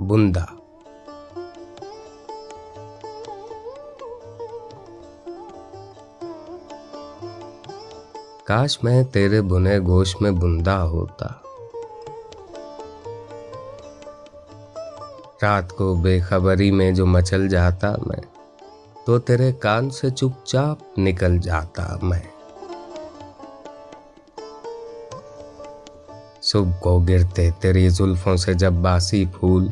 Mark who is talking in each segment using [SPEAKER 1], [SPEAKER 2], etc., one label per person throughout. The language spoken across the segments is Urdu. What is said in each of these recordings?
[SPEAKER 1] بندہ۔ کاش میں تیرے بنے گوشت میں بندہ ہوتا۔ رات کو بے خبری میں جو مچل جاتا میں، تو تیرے کان سے چپ چاپ نکل جاتا میں۔ صبح کو گرتے تیری زلفوں سے جب باسی پھول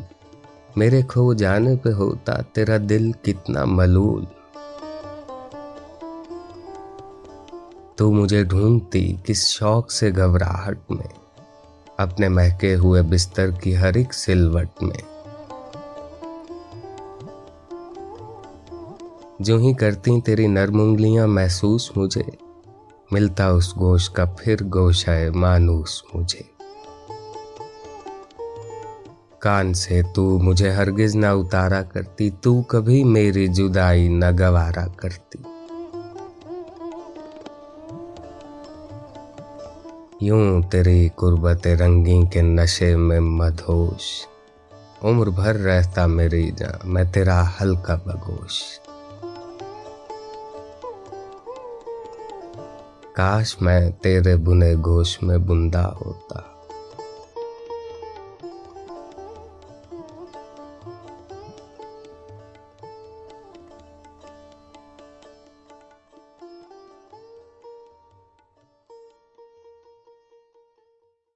[SPEAKER 1] میرے کھو جانے پہ ہوتا تیرا دل کتنا ملول۔ تو مجھے ڈھونڈتی کس شوق سے گھبراہٹ میں، اپنے مہکے ہوئے بستر کی ہر ایک سلوٹ میں۔ جو ہی کرتی تیری نرم انگلیاں محسوس مجھے، ملتا اس گوشت کا پھر گوشہ مانوس مجھے۔ کان سے تو مجھے ہرگز نہ اتارا کرتی، تو کبھی میری جدائی نہ گوارا کرتی۔ یوں تیری قربت رنگی کے نشے میں مدھوش عمر بھر رہتا میری جاں میں تیرا ہلکا بگوش۔ کاش میں تیرے بنے گوش میں بندہ ہوتا۔